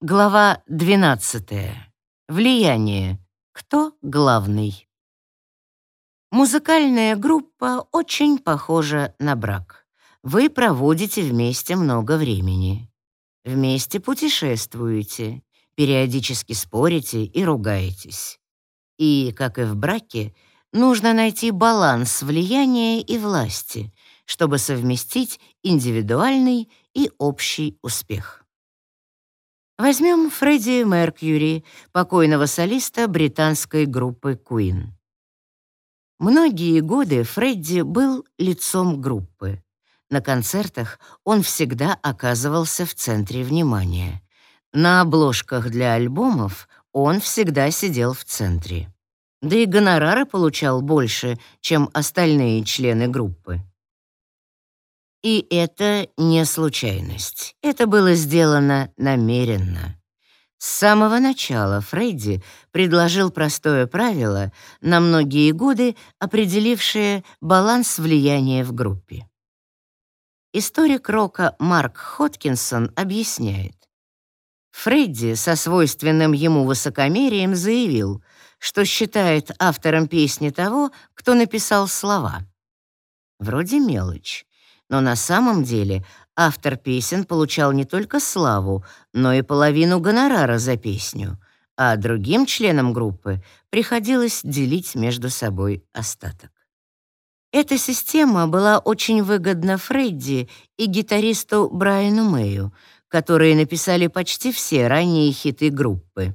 Глава 12. Влияние. Кто главный? Музыкальная группа очень похожа на брак. Вы проводите вместе много времени. Вместе путешествуете, периодически спорите и ругаетесь. И, как и в браке, нужно найти баланс влияния и власти, чтобы совместить индивидуальный и общий успех. Возьмем Фредди Меркьюри, покойного солиста британской группы Queen. Многие годы Фредди был лицом группы. На концертах он всегда оказывался в центре внимания. На обложках для альбомов он всегда сидел в центре. Да и гонорары получал больше, чем остальные члены группы. И это не случайность. Это было сделано намеренно. С самого начала Фредди предложил простое правило, на многие годы определившее баланс влияния в группе. Историк рока Марк Хоткинсон объясняет. Фредди со свойственным ему высокомерием заявил, что считает автором песни того, кто написал слова. Вроде мелочь, но на самом деле автор песен получал не только славу, но и половину гонорара за песню, а другим членам группы приходилось делить между собой остаток. Эта система была очень выгодна Фредди и гитаристу Брайану Мэю, которые написали почти все ранние хиты группы.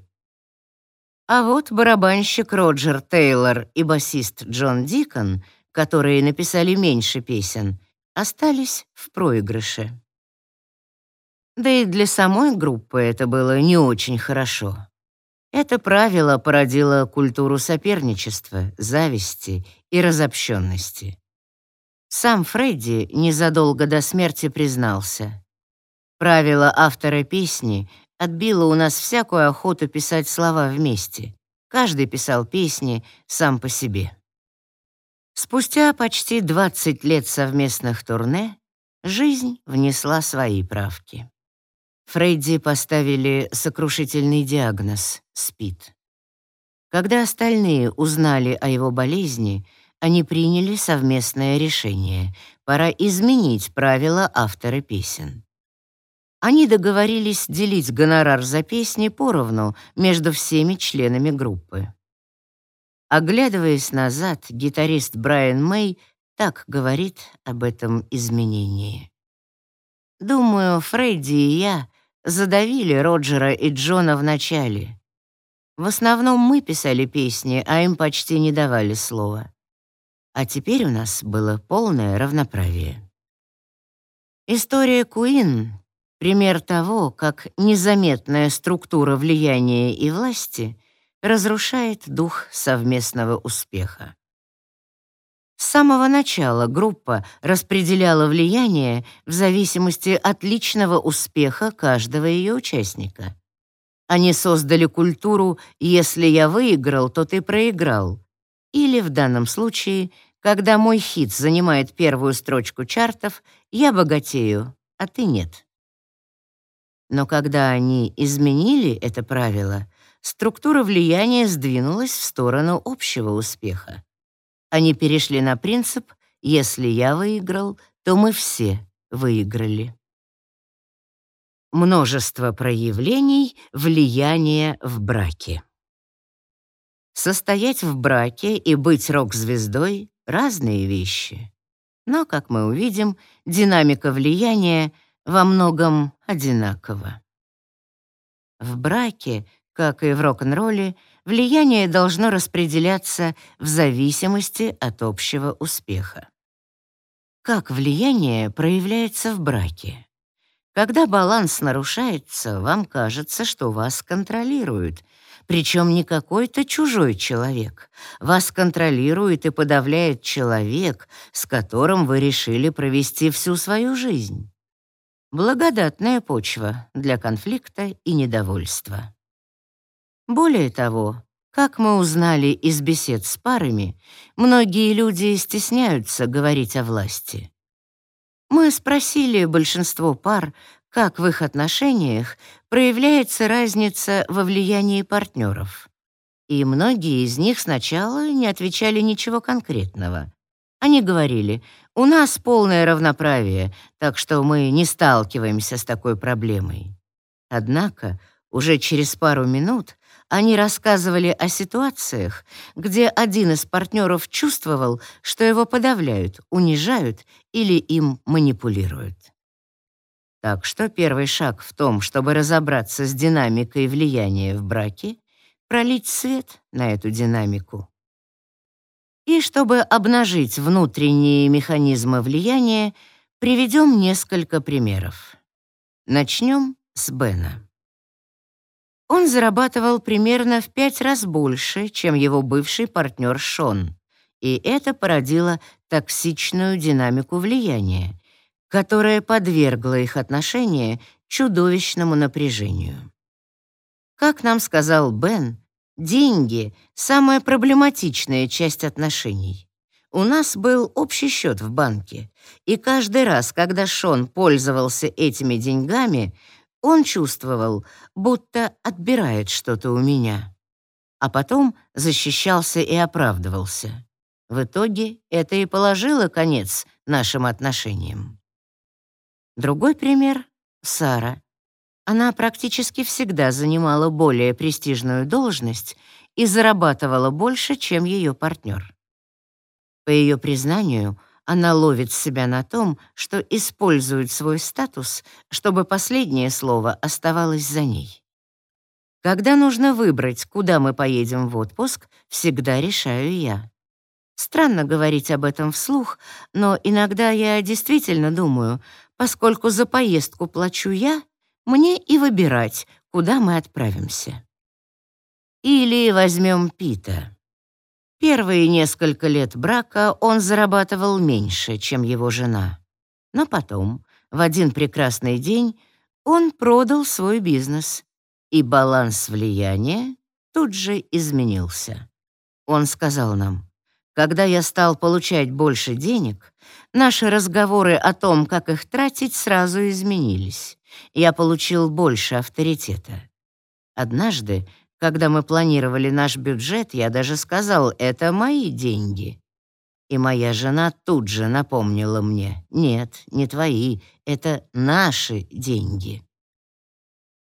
А вот барабанщик Роджер Тейлор и басист Джон Дикон, которые написали меньше песен, остались в проигрыше. Да и для самой группы это было не очень хорошо. Это правило породило культуру соперничества, зависти и разобщенности. Сам Фредди незадолго до смерти признался. Правило автора песни отбило у нас всякую охоту писать слова вместе. Каждый писал песни сам по себе. Спустя почти 20 лет совместных турне жизнь внесла свои правки. Фредди поставили сокрушительный диагноз — СПИД. Когда остальные узнали о его болезни, они приняли совместное решение — пора изменить правила автора песен. Они договорились делить гонорар за песни поровну между всеми членами группы. Оглядываясь назад, гитарист Брайан Мэй так говорит об этом изменении. «Думаю, Фредди и я задавили Роджера и Джона в начале. В основном мы писали песни, а им почти не давали слова. А теперь у нас было полное равноправие». История Куин — пример того, как незаметная структура влияния и власти — разрушает дух совместного успеха. С самого начала группа распределяла влияние в зависимости от личного успеха каждого ее участника. Они создали культуру «если я выиграл, то ты проиграл». Или в данном случае, когда мой хит занимает первую строчку чартов, я богатею, а ты нет. Но когда они изменили это правило, структура влияния сдвинулась в сторону общего успеха. Они перешли на принцип «если я выиграл, то мы все выиграли». Множество проявлений влияния в браке. Состоять в браке и быть рок-звездой — разные вещи. Но, как мы увидим, динамика влияния во многом одинакова. В браке как и в рок-н-ролле, влияние должно распределяться в зависимости от общего успеха. Как влияние проявляется в браке? Когда баланс нарушается, вам кажется, что вас контролируют, причем не какой-то чужой человек. Вас контролирует и подавляет человек, с которым вы решили провести всю свою жизнь. Благодатная почва для конфликта и недовольства. Более того, как мы узнали из бесед с парами, многие люди стесняются говорить о власти. Мы спросили большинство пар, как в их отношениях проявляется разница во влиянии партнеров. И многие из них сначала не отвечали ничего конкретного. Они говорили, у нас полное равноправие, так что мы не сталкиваемся с такой проблемой. Однако уже через пару минут они рассказывали о ситуациях, где один из партнеров чувствовал, что его подавляют, унижают или им манипулируют. Так что первый шаг в том, чтобы разобраться с динамикой влияния в браке, пролить свет на эту динамику. И чтобы обнажить внутренние механизмы влияния, приведем несколько примеров. Начнем с Бена. Он зарабатывал примерно в пять раз больше, чем его бывший партнер Шон, и это породило токсичную динамику влияния, которая подвергла их отношения чудовищному напряжению. Как нам сказал Бен, деньги — самая проблематичная часть отношений. У нас был общий счет в банке, и каждый раз, когда Шон пользовался этими деньгами, он чувствовал, будто отбирает что-то у меня. А потом защищался и оправдывался. В итоге это и положило конец нашим отношениям. Другой пример — Сара. Она практически всегда занимала более престижную должность и зарабатывала больше, чем ее партнер. По ее признанию — она ловит себя на том, что использует свой статус, чтобы последнее слово оставалось за ней. Когда нужно выбрать, куда мы поедем в отпуск, всегда решаю я. Странно говорить об этом вслух, но иногда я действительно думаю, поскольку за поездку плачу я, мне и выбирать, куда мы отправимся. Или возьмем Пита. Первые несколько лет брака он зарабатывал меньше, чем его жена. Но потом, в один прекрасный день, он продал свой бизнес, и баланс влияния тут же изменился. Он сказал нам, «Когда я стал получать больше денег, наши разговоры о том, как их тратить, сразу изменились. Я получил больше авторитета. Однажды когда мы планировали наш бюджет, я даже сказал, это мои деньги. И моя жена тут же напомнила мне, нет, не твои, это наши деньги.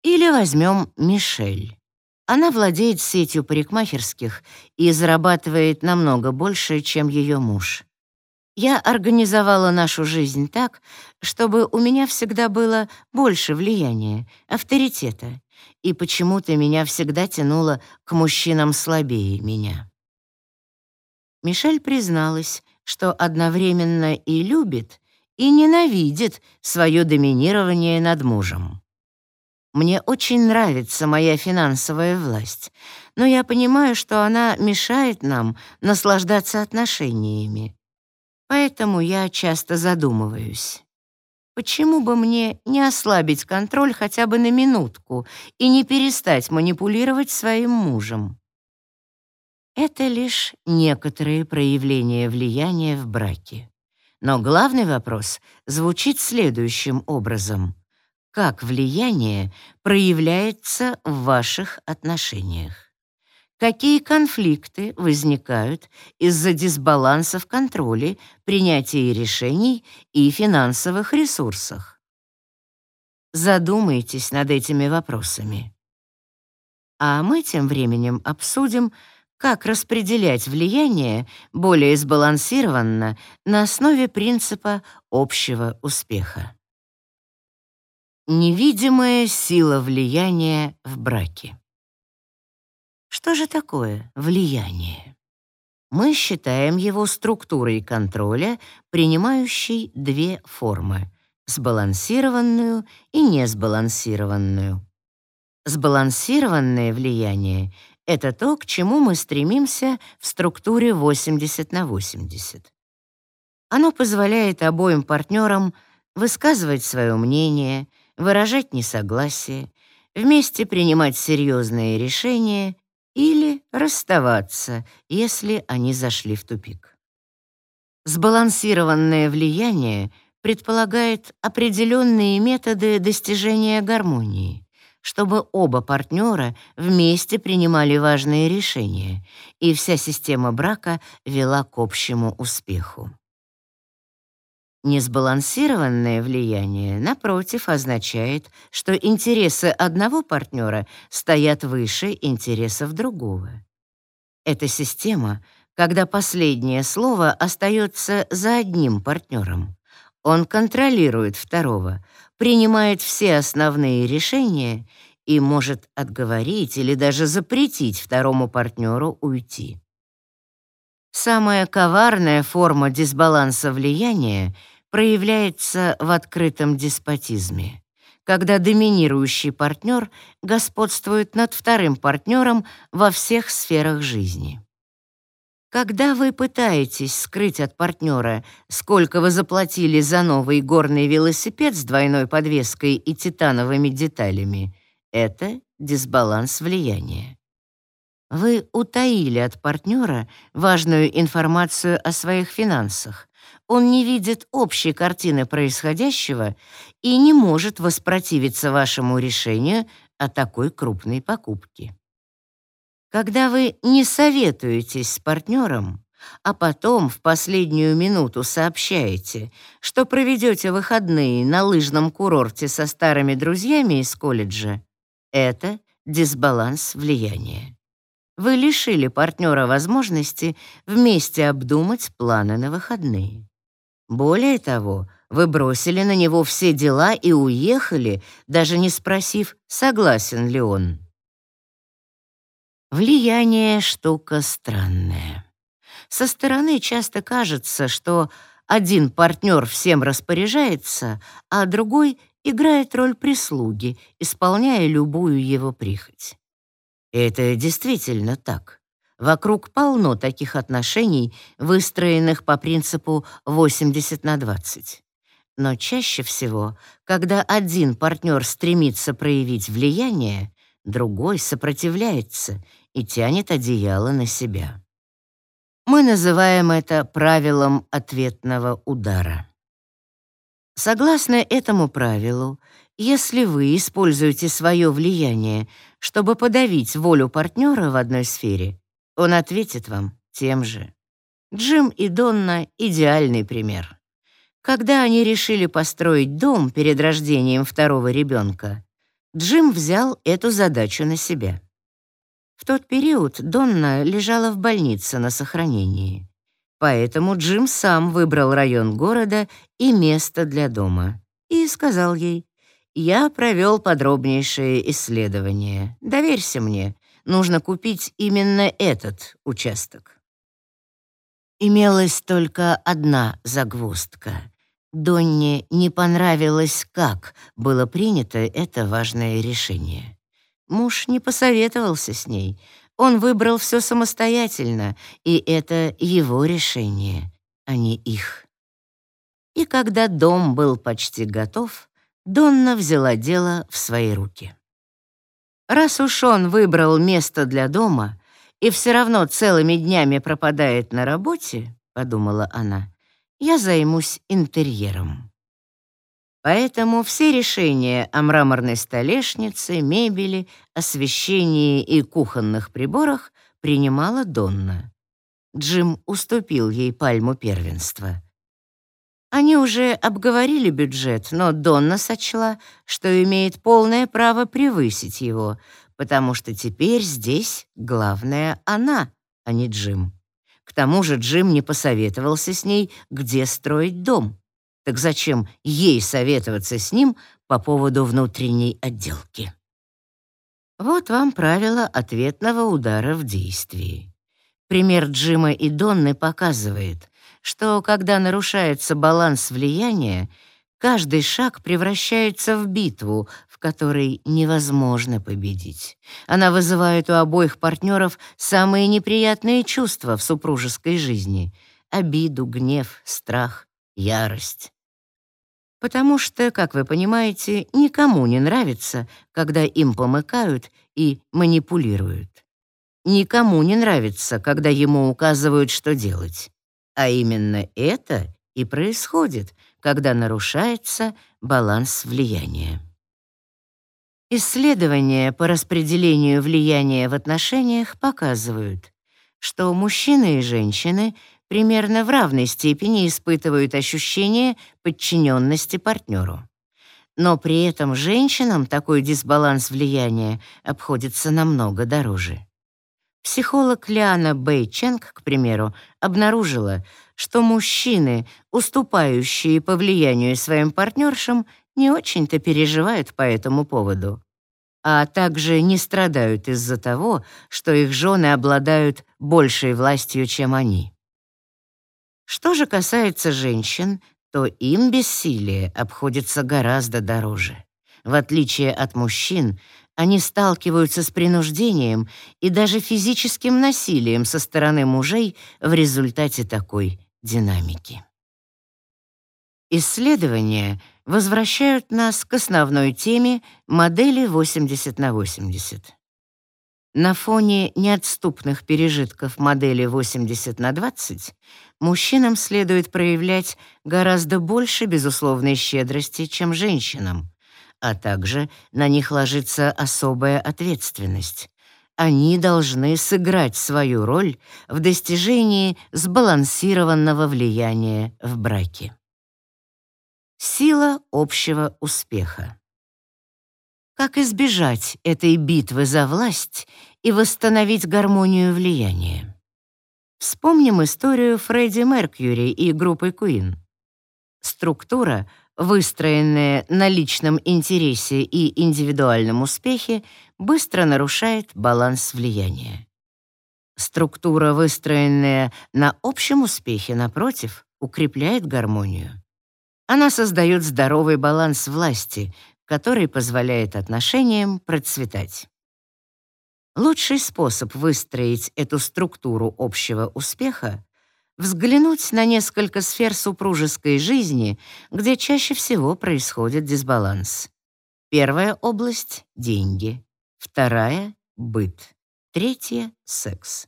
Или возьмем Мишель. Она владеет сетью парикмахерских и зарабатывает намного больше, чем ее муж. Я организовала нашу жизнь так, чтобы у меня всегда было больше влияния, авторитета, и почему-то меня всегда тянуло к мужчинам слабее меня. Мишель призналась, что одновременно и любит, и ненавидит свое доминирование над мужем. Мне очень нравится моя финансовая власть, но я понимаю, что она мешает нам наслаждаться отношениями. Поэтому я часто задумываюсь. Почему бы мне не ослабить контроль хотя бы на минутку и не перестать манипулировать своим мужем? Это лишь некоторые проявления влияния в браке. Но главный вопрос звучит следующим образом. Как влияние проявляется в ваших отношениях? Какие конфликты возникают из-за дисбаланса в контроле, принятии решений и финансовых ресурсах? Задумайтесь над этими вопросами. А мы тем временем обсудим, как распределять влияние более сбалансированно на основе принципа общего успеха. Невидимая сила влияния в браке. Что же такое влияние? Мы считаем его структурой контроля, принимающей две формы — сбалансированную и несбалансированную. Сбалансированное влияние — это то, к чему мы стремимся в структуре 80 на 80. Оно позволяет обоим партнерам высказывать свое мнение, выражать несогласие, вместе принимать серьезные решения или расставаться, если они зашли в тупик. Сбалансированное влияние предполагает определенные методы достижения гармонии, чтобы оба партнера вместе принимали важные решения, и вся система брака вела к общему успеху. Несбалансированное влияние, напротив, означает, что интересы одного партнера стоят выше интересов другого. Это система, когда последнее слово остается за одним партнером. Он контролирует второго, принимает все основные решения и может отговорить или даже запретить второму партнеру уйти. Самая коварная форма дисбаланса влияния — проявляется в открытом деспотизме, когда доминирующий партнер господствует над вторым партнером во всех сферах жизни. Когда вы пытаетесь скрыть от партнера, сколько вы заплатили за новый горный велосипед с двойной подвеской и титановыми деталями, это дисбаланс влияния. Вы утаили от партнера важную информацию о своих финансах, он не видит общей картины происходящего и не может воспротивиться вашему решению о такой крупной покупке. Когда вы не советуетесь с партнером, а потом в последнюю минуту сообщаете, что проведете выходные на лыжном курорте со старыми друзьями из колледжа, это дисбаланс влияния. Вы лишили партнера возможности вместе обдумать планы на выходные. Более того, вы бросили на него все дела и уехали, даже не спросив, согласен ли он. Влияние — штука странная. Со стороны часто кажется, что один партнер всем распоряжается, а другой играет роль прислуги, исполняя любую его прихоть. Это действительно так. Вокруг полно таких отношений, выстроенных по принципу 80 на 20. Но чаще всего, когда один партнер стремится проявить влияние, другой сопротивляется и тянет одеяло на себя. Мы называем это правилом ответного удара. Согласно этому правилу, если вы используете свое влияние, чтобы подавить волю партнера в одной сфере, он ответит вам тем же. Джим и Донна — идеальный пример. Когда они решили построить дом перед рождением второго ребенка, Джим взял эту задачу на себя. В тот период Донна лежала в больнице на сохранении. Поэтому Джим сам выбрал район города и место для дома. И сказал ей, «Я провел подробнейшее исследование. Доверься мне нужно купить именно этот участок. Имелась только одна загвоздка. Донне не понравилось, как было принято это важное решение. Муж не посоветовался с ней. Он выбрал все самостоятельно, и это его решение, а не их. И когда дом был почти готов, Донна взяла дело в свои руки. Раз уж он выбрал место для дома и все равно целыми днями пропадает на работе, подумала она, я займусь интерьером. Поэтому все решения о мраморной столешнице, мебели, освещении и кухонных приборах принимала Донна. Джим уступил ей пальму первенства. Они уже обговорили бюджет, но Донна сочла, что имеет полное право превысить его, потому что теперь здесь главная она, а не Джим. К тому же Джим не посоветовался с ней, где строить дом. Так зачем ей советоваться с ним по поводу внутренней отделки? Вот вам правило ответного удара в действии. Пример Джима и Донны показывает, что когда нарушается баланс влияния, каждый шаг превращается в битву, в которой невозможно победить. Она вызывает у обоих партнеров самые неприятные чувства в супружеской жизни — обиду, гнев, страх, ярость. Потому что, как вы понимаете, никому не нравится, когда им помыкают и манипулируют. Никому не нравится, когда ему указывают, что делать. А именно это и происходит, когда нарушается баланс влияния. Исследования по распределению влияния в отношениях показывают, что мужчины и женщины примерно в равной степени испытывают ощущение подчиненности партнеру. Но при этом женщинам такой дисбаланс влияния обходится намного дороже. Психолог Лиана Бэйченг, к примеру, обнаружила, что мужчины, уступающие по влиянию своим партнершам, не очень-то переживают по этому поводу, а также не страдают из-за того, что их жены обладают большей властью, чем они. Что же касается женщин, то им бессилие обходится гораздо дороже. В отличие от мужчин, они сталкиваются с принуждением и даже физическим насилием со стороны мужей в результате такой динамики. Исследования возвращают нас к основной теме модели 80 на 80. На фоне неотступных пережитков модели 80 на 20 мужчинам следует проявлять гораздо больше безусловной щедрости, чем женщинам, а также на них ложится особая ответственность. Они должны сыграть свою роль в достижении сбалансированного влияния в браке. Сила общего успеха. Как избежать этой битвы за власть и восстановить гармонию влияния? Вспомним историю Фредди Меркьюри и группы Queen. Структура, выстроенная на личном интересе и индивидуальном успехе, быстро нарушает баланс влияния. Структура, выстроенная на общем успехе, напротив, укрепляет гармонию. Она создает здоровый баланс власти, который позволяет отношениям процветать. Лучший способ выстроить эту структуру общего успеха — взглянуть на несколько сфер супружеской жизни, где чаще всего происходит дисбаланс. Первая область — деньги, вторая — быт, третья — секс.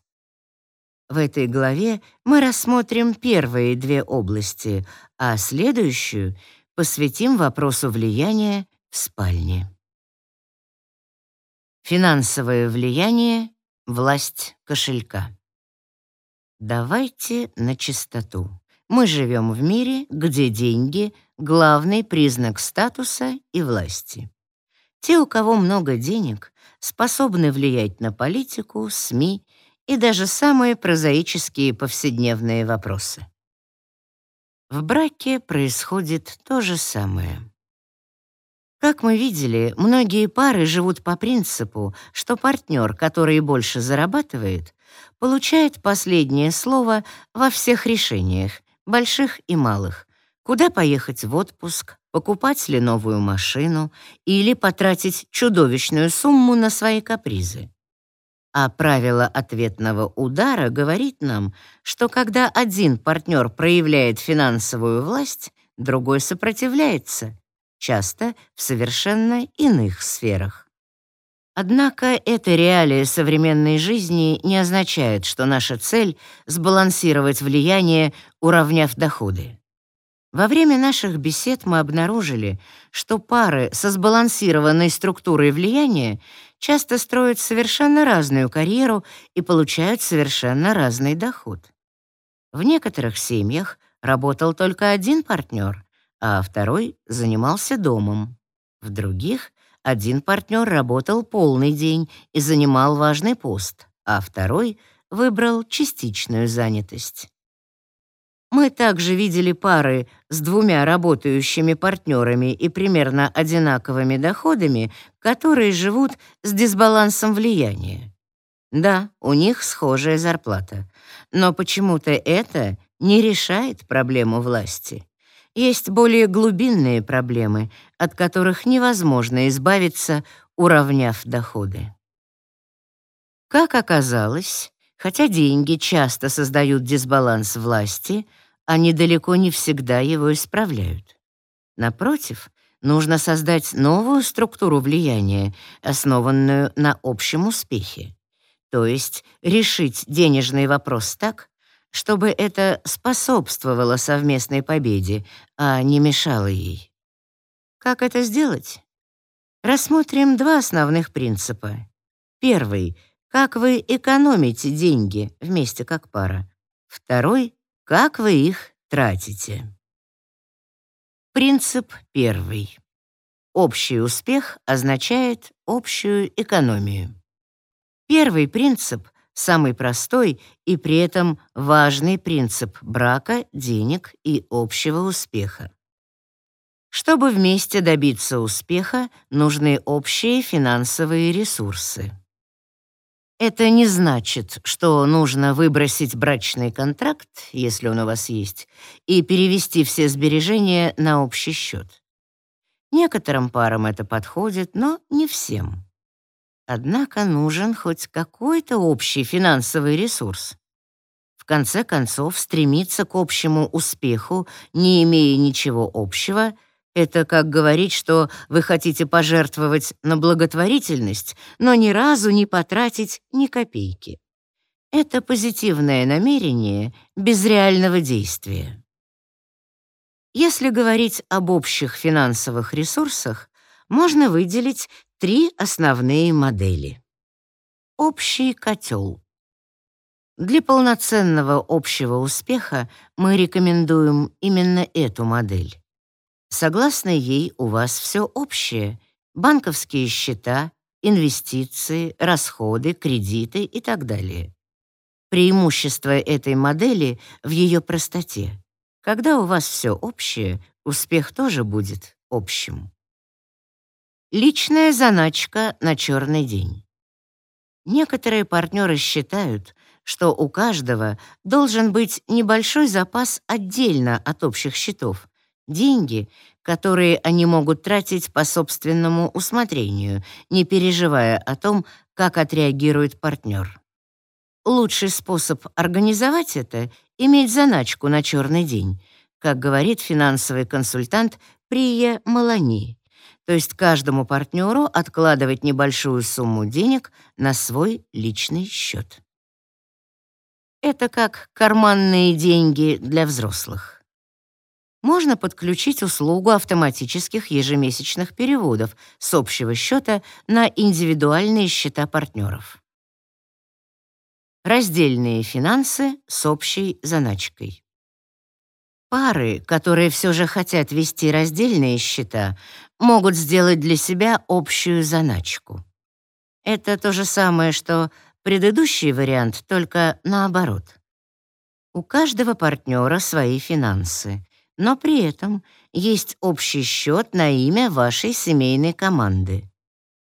В этой главе мы рассмотрим первые две области, а следующую посвятим вопросу влияния в спальне. Финансовое влияние, власть кошелька. Давайте на чистоту. Мы живем в мире, где деньги — главный признак статуса и власти. Те, у кого много денег, способны влиять на политику, СМИ и даже самые прозаические повседневные вопросы. В браке происходит то же самое. Как мы видели, многие пары живут по принципу, что партнер, который больше зарабатывает, получает последнее слово во всех решениях, больших и малых. Куда поехать в отпуск, покупать ли новую машину или потратить чудовищную сумму на свои капризы. А правило ответного удара говорит нам, что когда один партнер проявляет финансовую власть, другой сопротивляется, часто в совершенно иных сферах. Однако эта реалия современной жизни не означает, что наша цель — сбалансировать влияние, уравняв доходы. Во время наших бесед мы обнаружили, что пары со сбалансированной структурой влияния часто строят совершенно разную карьеру и получают совершенно разный доход. В некоторых семьях работал только один партнер, а второй занимался домом. В других один партнер работал полный день и занимал важный пост, а второй выбрал частичную занятость. Мы также видели пары с двумя работающими партнерами и примерно одинаковыми доходами, которые живут с дисбалансом влияния. Да, у них схожая зарплата, но почему-то это не решает проблему власти. Есть более глубинные проблемы, от которых невозможно избавиться, уравняв доходы. Как оказалось, хотя деньги часто создают дисбаланс власти, они далеко не всегда его исправляют. Напротив, нужно создать новую структуру влияния, основанную на общем успехе. То есть решить денежный вопрос так, чтобы это способствовало совместной победе, а не мешало ей. Как это сделать? Рассмотрим два основных принципа. Первый — как вы экономите деньги вместе как пара. Второй — как вы их тратите. Принцип первый. Общий успех означает общую экономию. Первый принцип — самый простой и при этом важный принцип брака, денег и общего успеха. Чтобы вместе добиться успеха, нужны общие финансовые ресурсы. Это не значит, что нужно выбросить брачный контракт, если он у вас есть, и перевести все сбережения на общий счет. Некоторым парам это подходит, но не всем. Однако нужен хоть какой-то общий финансовый ресурс. В конце концов, стремиться к общему успеху, не имея ничего общего — это как говорить, что вы хотите пожертвовать на благотворительность, но ни разу не потратить ни копейки. Это позитивное намерение без реального действия. Если говорить об общих финансовых ресурсах, можно выделить три основные модели. Общий котел. Для полноценного общего успеха мы рекомендуем именно эту модель. Согласно ей, у вас все общее — банковские счета, инвестиции, расходы, кредиты и так далее. Преимущество этой модели в ее простоте. Когда у вас все общее, успех тоже будет общим. Личная заначка на черный день. Некоторые партнеры считают, что у каждого должен быть небольшой запас отдельно от общих счетов, Деньги, которые они могут тратить по собственному усмотрению, не переживая о том, как отреагирует партнер. Лучший способ организовать это — иметь заначку на черный день, как говорит финансовый консультант Прия Малани, то есть каждому партнеру откладывать небольшую сумму денег на свой личный счет. Это как карманные деньги для взрослых можно подключить услугу автоматических ежемесячных переводов с общего счета на индивидуальные счета партнеров. Раздельные финансы с общей заначкой. Пары, которые все же хотят вести раздельные счета, могут сделать для себя общую заначку. Это то же самое, что предыдущий вариант, только наоборот. У каждого партнера свои финансы но при этом есть общий счет на имя вашей семейной команды.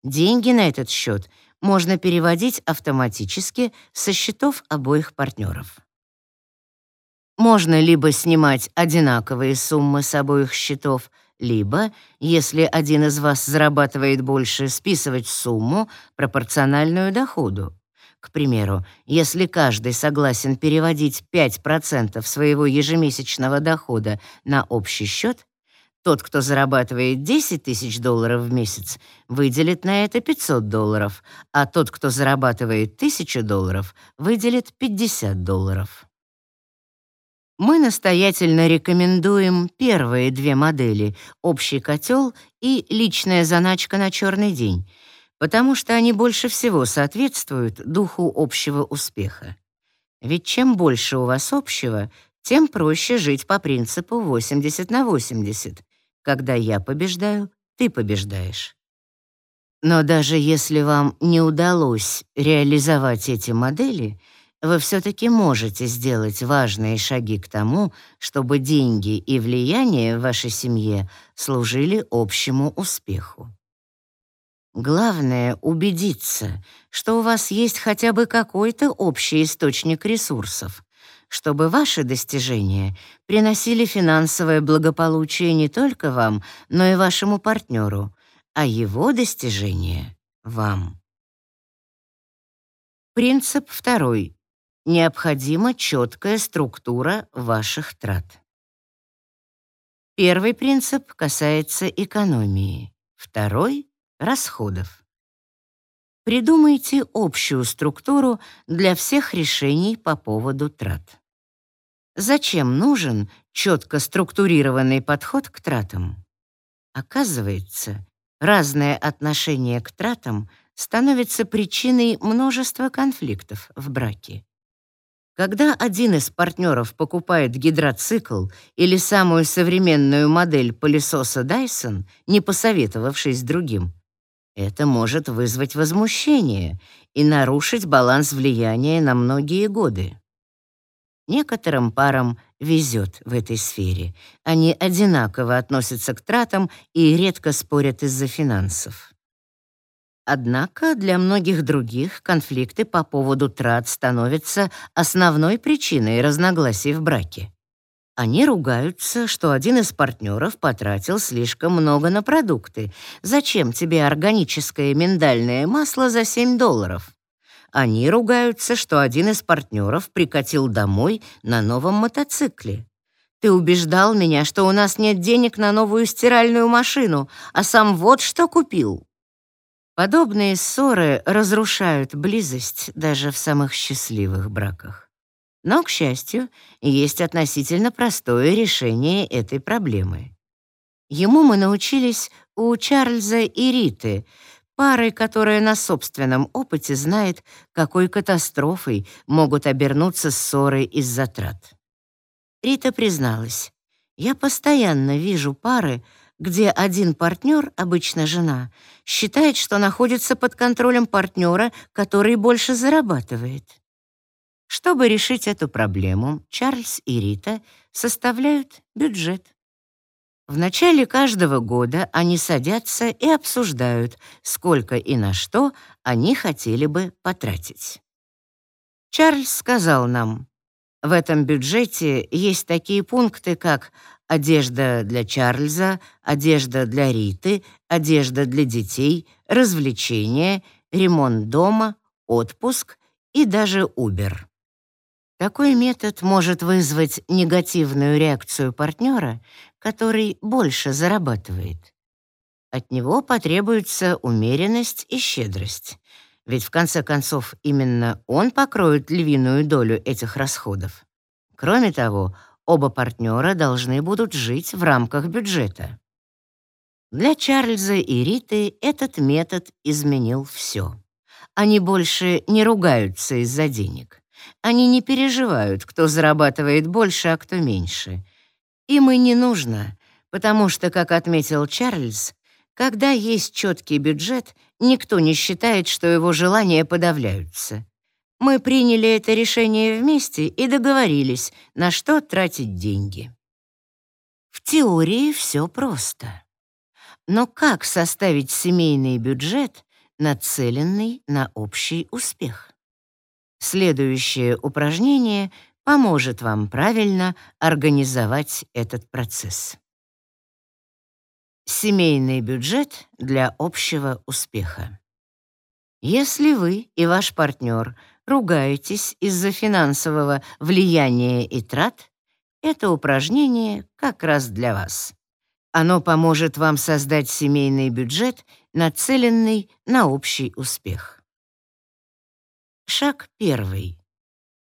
Деньги на этот счет можно переводить автоматически со счетов обоих партнеров. Можно либо снимать одинаковые суммы с обоих счетов, либо, если один из вас зарабатывает больше, списывать сумму, пропорциональную доходу. К примеру, если каждый согласен переводить 5% своего ежемесячного дохода на общий счет, тот, кто зарабатывает 10 тысяч долларов в месяц, выделит на это 500 долларов, а тот, кто зарабатывает 1000 долларов, выделит 50 долларов. Мы настоятельно рекомендуем первые две модели — общий котел и личная заначка на черный день — потому что они больше всего соответствуют духу общего успеха. Ведь чем больше у вас общего, тем проще жить по принципу 80 на 80. Когда я побеждаю, ты побеждаешь. Но даже если вам не удалось реализовать эти модели, вы все-таки можете сделать важные шаги к тому, чтобы деньги и влияние в вашей семье служили общему успеху. Главное — убедиться, что у вас есть хотя бы какой-то общий источник ресурсов, чтобы ваши достижения приносили финансовое благополучие не только вам, но и вашему партнеру, а его достижения — вам. Принцип второй. Необходима четкая структура ваших трат. Первый принцип касается экономии, второй расходов. Придумайте общую структуру для всех решений по поводу трат. Зачем нужен четко структурированный подход к тратам? Оказывается, разное отношение к тратам становится причиной множества конфликтов в браке. Когда один из партнеров покупает гидроцикл или самую современную модель пылесоса Dyson, не посоветовавшись другим, это может вызвать возмущение и нарушить баланс влияния на многие годы. Некоторым парам везет в этой сфере. Они одинаково относятся к тратам и редко спорят из-за финансов. Однако для многих других конфликты по поводу трат становятся основной причиной разногласий в браке. Они ругаются, что один из партнеров потратил слишком много на продукты. Зачем тебе органическое миндальное масло за 7 долларов? Они ругаются, что один из партнеров прикатил домой на новом мотоцикле. Ты убеждал меня, что у нас нет денег на новую стиральную машину, а сам вот что купил. Подобные ссоры разрушают близость даже в самых счастливых браках. Но, к счастью, есть относительно простое решение этой проблемы. Ему мы научились у Чарльза и Риты, пары, которая на собственном опыте знает, какой катастрофой могут обернуться ссоры из-за трат. Рита призналась, «Я постоянно вижу пары, где один партнер, обычно жена, считает, что находится под контролем партнера, который больше зарабатывает. Чтобы решить эту проблему, Чарльз и Рита составляют бюджет. В начале каждого года они садятся и обсуждают, сколько и на что они хотели бы потратить. Чарльз сказал нам, в этом бюджете есть такие пункты, как одежда для Чарльза, одежда для Риты, одежда для детей, развлечения, ремонт дома, отпуск и даже Uber. Такой метод может вызвать негативную реакцию партнера, который больше зарабатывает. От него потребуется умеренность и щедрость, ведь в конце концов именно он покроет львиную долю этих расходов. Кроме того, Оба партнера должны будут жить в рамках бюджета. Для Чарльза и Риты этот метод изменил все. Они больше не ругаются из-за денег. Они не переживают, кто зарабатывает больше, а кто меньше. Им и не нужно, потому что, как отметил Чарльз, когда есть четкий бюджет, никто не считает, что его желания подавляются. Мы приняли это решение вместе и договорились, на что тратить деньги. В теории все просто. Но как составить семейный бюджет, нацеленный на общий успех? Следующее упражнение поможет вам правильно организовать этот процесс. Семейный бюджет для общего успеха. Если вы и ваш партнер ругаетесь из-за финансового влияния и трат, это упражнение как раз для вас. Оно поможет вам создать семейный бюджет, нацеленный на общий успех. Шаг первый.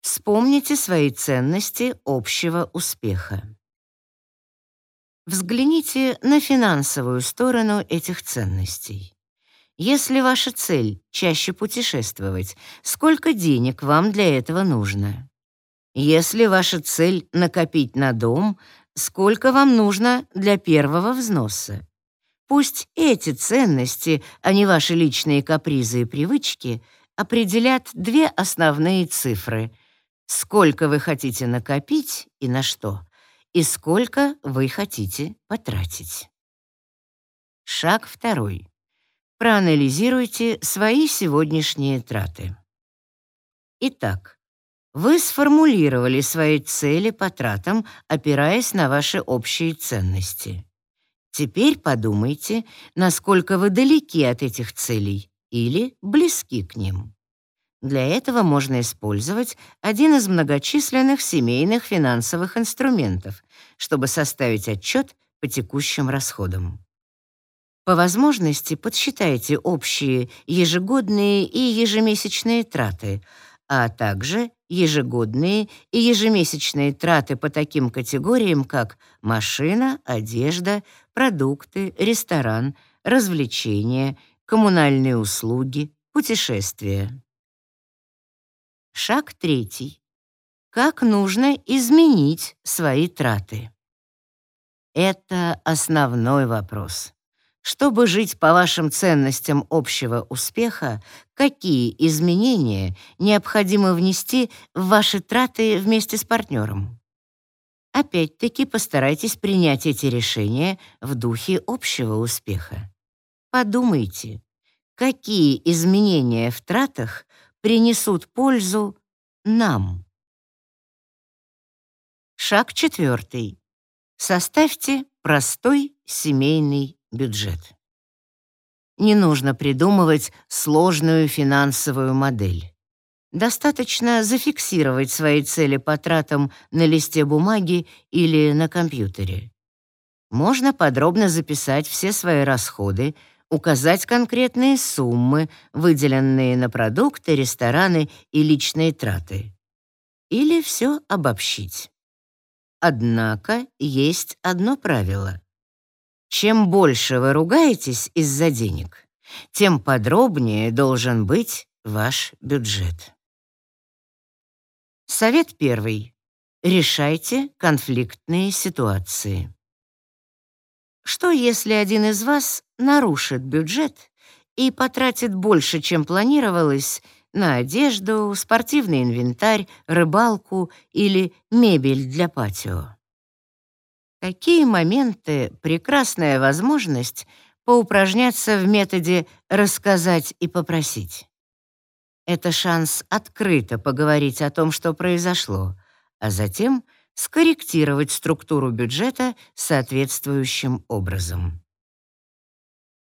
Вспомните свои ценности общего успеха. Взгляните на финансовую сторону этих ценностей. Если ваша цель — чаще путешествовать, сколько денег вам для этого нужно? Если ваша цель — накопить на дом, сколько вам нужно для первого взноса? Пусть эти ценности, а не ваши личные капризы и привычки, определят две основные цифры — сколько вы хотите накопить и на что, и сколько вы хотите потратить. Шаг второй. Проанализируйте свои сегодняшние траты. Итак, вы сформулировали свои цели по тратам, опираясь на ваши общие ценности. Теперь подумайте, насколько вы далеки от этих целей или близки к ним. Для этого можно использовать один из многочисленных семейных финансовых инструментов, чтобы составить отчет по текущим расходам. По возможности подсчитайте общие ежегодные и ежемесячные траты, а также ежегодные и ежемесячные траты по таким категориям, как машина, одежда, продукты, ресторан, развлечения, коммунальные услуги, путешествия. Шаг третий. Как нужно изменить свои траты? Это основной вопрос. Чтобы жить по вашим ценностям общего успеха, какие изменения необходимо внести в ваши траты вместе с партнером? Опять-таки постарайтесь принять эти решения в духе общего успеха. Подумайте, какие изменения в тратах принесут пользу нам. Шаг четвертый. Составьте простой семейный бюджет. Не нужно придумывать сложную финансовую модель. Достаточно зафиксировать свои цели по тратам на листе бумаги или на компьютере. Можно подробно записать все свои расходы, указать конкретные суммы, выделенные на продукты, рестораны и личные траты. Или все обобщить. Однако есть одно правило. Чем больше вы ругаетесь из-за денег, тем подробнее должен быть ваш бюджет. Совет первый. Решайте конфликтные ситуации. Что если один из вас нарушит бюджет и потратит больше, чем планировалось, на одежду, спортивный инвентарь, рыбалку или мебель для патио? Какие моменты — прекрасная возможность поупражняться в методе «рассказать и попросить». Это шанс открыто поговорить о том, что произошло, а затем скорректировать структуру бюджета соответствующим образом.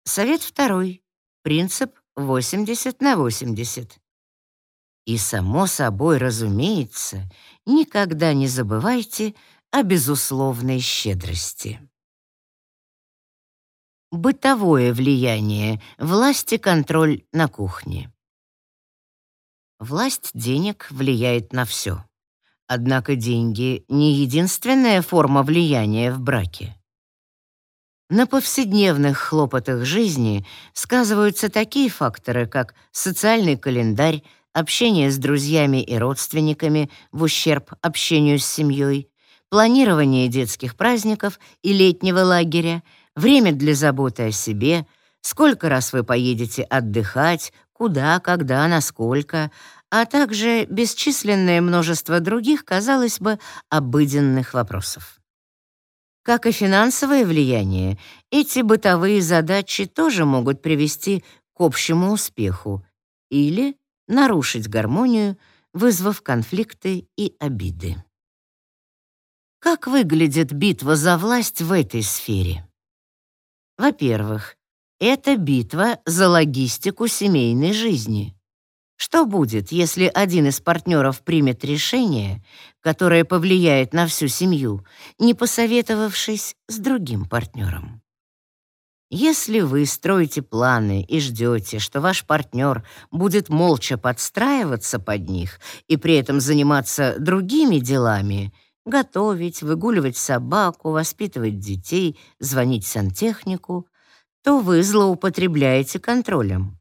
Совет второй. Принцип 80 на 80. И, само собой, разумеется, никогда не забывайте о безусловной щедрости. Бытовое влияние, власть и контроль на кухне. Власть денег влияет на все. Однако деньги — не единственная форма влияния в браке. На повседневных хлопотах жизни сказываются такие факторы, как социальный календарь, общение с друзьями и родственниками в ущерб общению с семьей, планирование детских праздников и летнего лагеря, время для заботы о себе, сколько раз вы поедете отдыхать, куда, когда, насколько, а также бесчисленное множество других, казалось бы, обыденных вопросов. Как и финансовое влияние, эти бытовые задачи тоже могут привести к общему успеху или нарушить гармонию, вызвав конфликты и обиды. Как выглядит битва за власть в этой сфере? Во-первых, это битва за логистику семейной жизни. Что будет, если один из партнеров примет решение, которое повлияет на всю семью, не посоветовавшись с другим партнером? Если вы строите планы и ждете, что ваш партнер будет молча подстраиваться под них и при этом заниматься другими делами — готовить, выгуливать собаку, воспитывать детей, звонить сантехнику, то вы злоупотребляете контролем.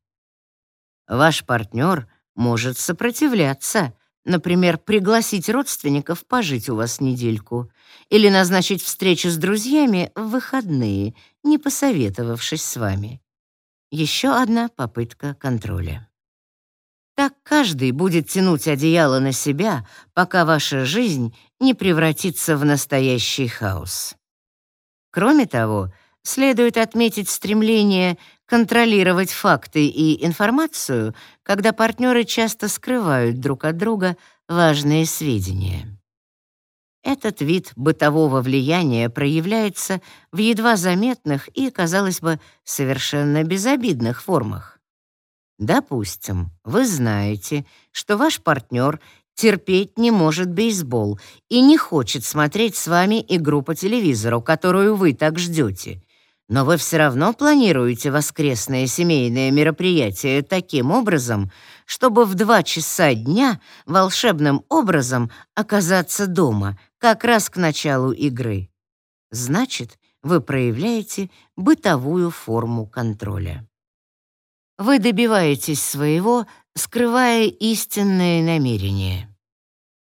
Ваш партнер может сопротивляться, например, пригласить родственников пожить у вас недельку или назначить встречу с друзьями в выходные, не посоветовавшись с вами. Еще одна попытка контроля. Так каждый будет тянуть одеяло на себя, пока ваша жизнь не превратится в настоящий хаос. Кроме того, следует отметить стремление контролировать факты и информацию, когда партнеры часто скрывают друг от друга важные сведения. Этот вид бытового влияния проявляется в едва заметных и, казалось бы, совершенно безобидных формах. Допустим, вы знаете, что ваш партнер терпеть не может бейсбол и не хочет смотреть с вами игру по телевизору, которую вы так ждете. Но вы все равно планируете воскресное семейное мероприятие таким образом, чтобы в два часа дня волшебным образом оказаться дома, как раз к началу игры. Значит, вы проявляете бытовую форму контроля. Вы добиваетесь своего, скрывая истинные намерения.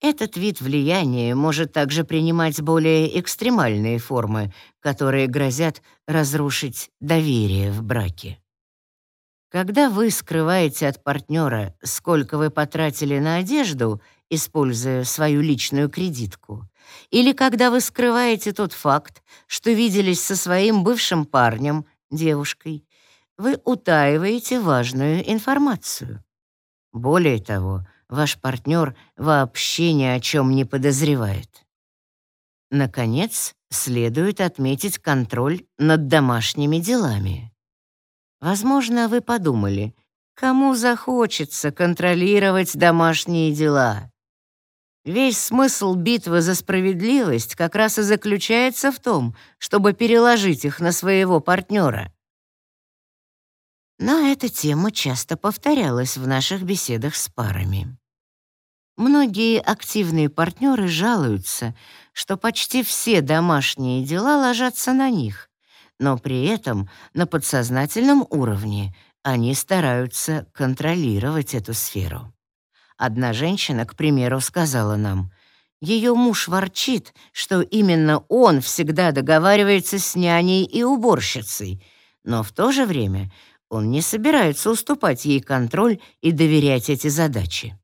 Этот вид влияния может также принимать более экстремальные формы, которые грозят разрушить доверие в браке. Когда вы скрываете от партнера, сколько вы потратили на одежду, используя свою личную кредитку, или когда вы скрываете тот факт, что виделись со своим бывшим парнем, девушкой, вы утаиваете важную информацию. Более того, ваш партнер вообще ни о чем не подозревает. Наконец, следует отметить контроль над домашними делами. Возможно, вы подумали, кому захочется контролировать домашние дела. Весь смысл битвы за справедливость как раз и заключается в том, чтобы переложить их на своего партнера. Но эта тема часто повторялась в наших беседах с парами. Многие активные партнеры жалуются, что почти все домашние дела ложатся на них, но при этом на подсознательном уровне они стараются контролировать эту сферу. Одна женщина, к примеру, сказала нам, ее муж ворчит, что именно он всегда договаривается с няней и уборщицей, но в то же время он не собирается уступать ей контроль и доверять эти задачи.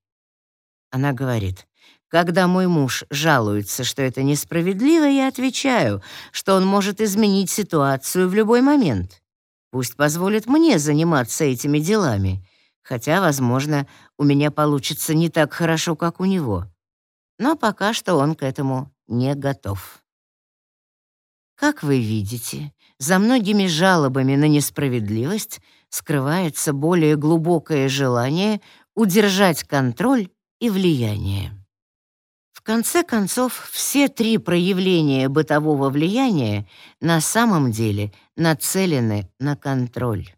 Она говорит, когда мой муж жалуется, что это несправедливо, я отвечаю, что он может изменить ситуацию в любой момент. Пусть позволит мне заниматься этими делами, хотя, возможно, у меня получится не так хорошо, как у него. Но пока что он к этому не готов. Как вы видите, за многими жалобами на несправедливость скрывается более глубокое желание удержать контроль и влияние. В конце концов, все три проявления бытового влияния на самом деле нацелены на контроль.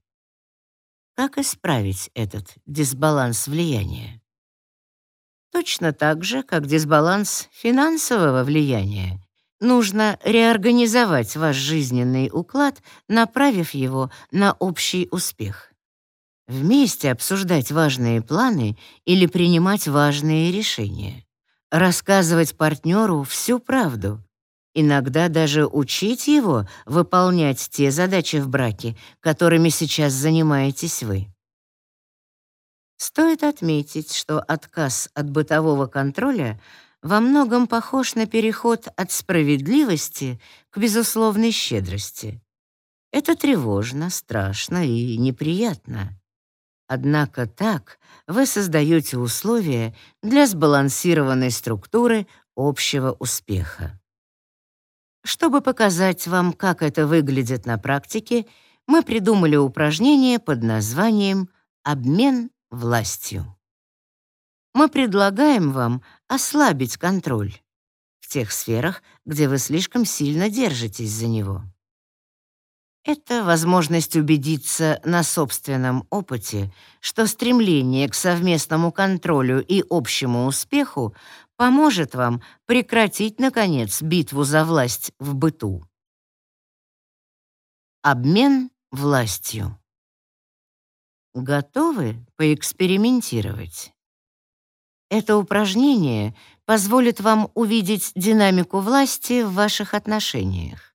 Как исправить этот дисбаланс влияния? Точно так же, как дисбаланс финансового влияния, Нужно реорганизовать ваш жизненный уклад, направив его на общий успех. Вместе обсуждать важные планы или принимать важные решения. Рассказывать партнеру всю правду. Иногда даже учить его выполнять те задачи в браке, которыми сейчас занимаетесь вы. Стоит отметить, что отказ от бытового контроля — во многом похож на переход от справедливости к безусловной щедрости. Это тревожно, страшно и неприятно. Однако так вы создаете условия для сбалансированной структуры общего успеха. Чтобы показать вам, как это выглядит на практике, мы придумали упражнение под названием «Обмен властью» мы предлагаем вам ослабить контроль в тех сферах, где вы слишком сильно держитесь за него. Это возможность убедиться на собственном опыте, что стремление к совместному контролю и общему успеху поможет вам прекратить, наконец, битву за власть в быту. Обмен властью. Готовы поэкспериментировать? Это упражнение позволит вам увидеть динамику власти в ваших отношениях.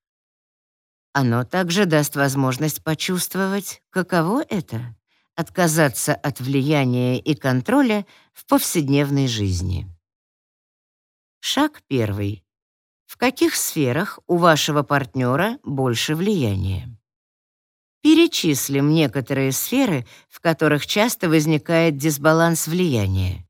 Оно также даст возможность почувствовать, каково это — отказаться от влияния и контроля в повседневной жизни. Шаг первый. В каких сферах у вашего партнера больше влияния? Перечислим некоторые сферы, в которых часто возникает дисбаланс влияния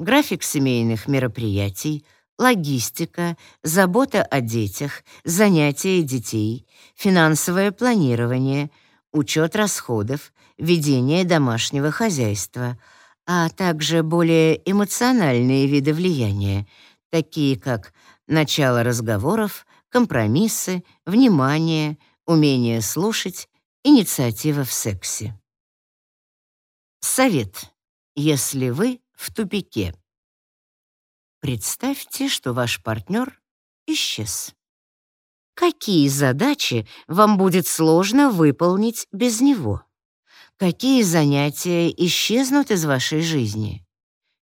график семейных мероприятий, логистика, забота о детях, занятия детей, финансовое планирование, учет расходов, ведение домашнего хозяйства, а также более эмоциональные виды влияния, такие как начало разговоров, компромиссы, внимание, умение слушать, инициатива в сексе. Совет. если вы в тупике. Представьте, что ваш партнер исчез. Какие задачи вам будет сложно выполнить без него? Какие занятия исчезнут из вашей жизни?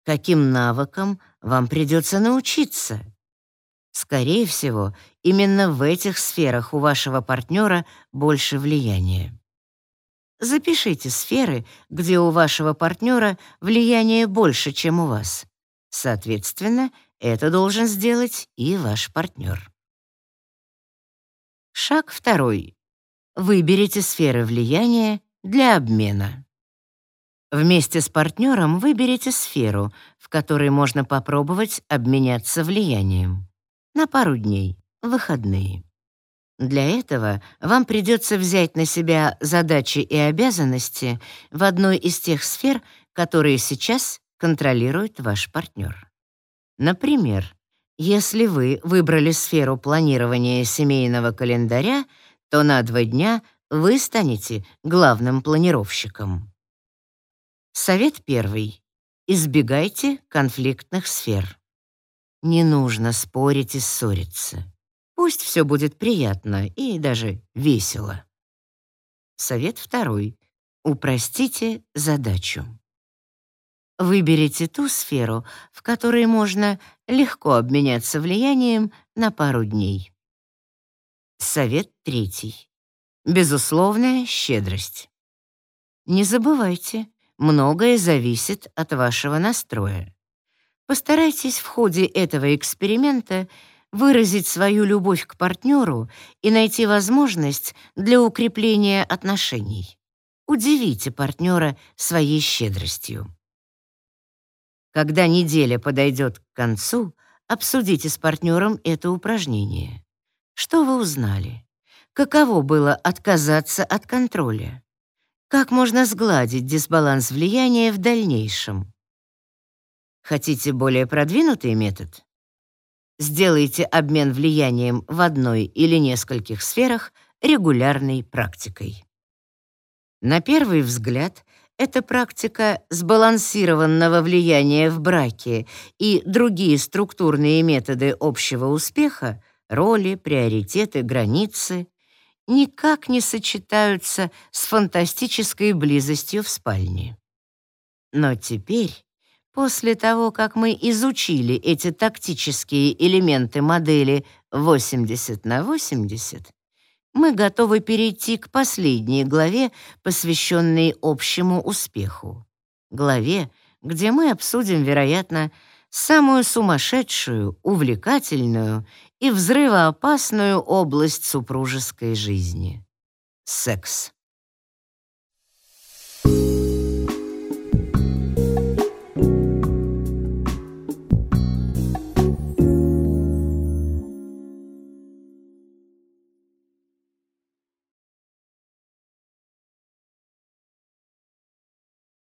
Каким навыкам вам придется научиться? Скорее всего, именно в этих сферах у вашего партнера больше влияния. Запишите сферы, где у вашего партнера влияние больше, чем у вас. Соответственно, это должен сделать и ваш партнер. Шаг второй. Выберите сферы влияния для обмена. Вместе с партнером выберите сферу, в которой можно попробовать обменяться влиянием. На пару дней, выходные. Для этого вам придется взять на себя задачи и обязанности в одной из тех сфер, которые сейчас контролирует ваш партнер. Например, если вы выбрали сферу планирования семейного календаря, то на два дня вы станете главным планировщиком. Совет первый. Избегайте конфликтных сфер. Не нужно спорить и ссориться. Пусть все будет приятно и даже весело. Совет второй. Упростите задачу. Выберите ту сферу, в которой можно легко обменяться влиянием на пару дней. Совет третий. Безусловная щедрость. Не забывайте, многое зависит от вашего настроя. Постарайтесь в ходе этого эксперимента выразить свою любовь к партнеру и найти возможность для укрепления отношений. Удивите партнера своей щедростью. Когда неделя подойдет к концу, обсудите с партнером это упражнение. Что вы узнали? Каково было отказаться от контроля? Как можно сгладить дисбаланс влияния в дальнейшем? Хотите более продвинутый метод? Сделайте обмен влиянием в одной или нескольких сферах регулярной практикой. На первый взгляд, эта практика сбалансированного влияния в браке и другие структурные методы общего успеха, роли, приоритеты, границы, никак не сочетаются с фантастической близостью в спальне. Но теперь После того, как мы изучили эти тактические элементы модели 80 на 80, мы готовы перейти к последней главе, посвященной общему успеху. Главе, где мы обсудим, вероятно, самую сумасшедшую, увлекательную и взрывоопасную область супружеской жизни — секс.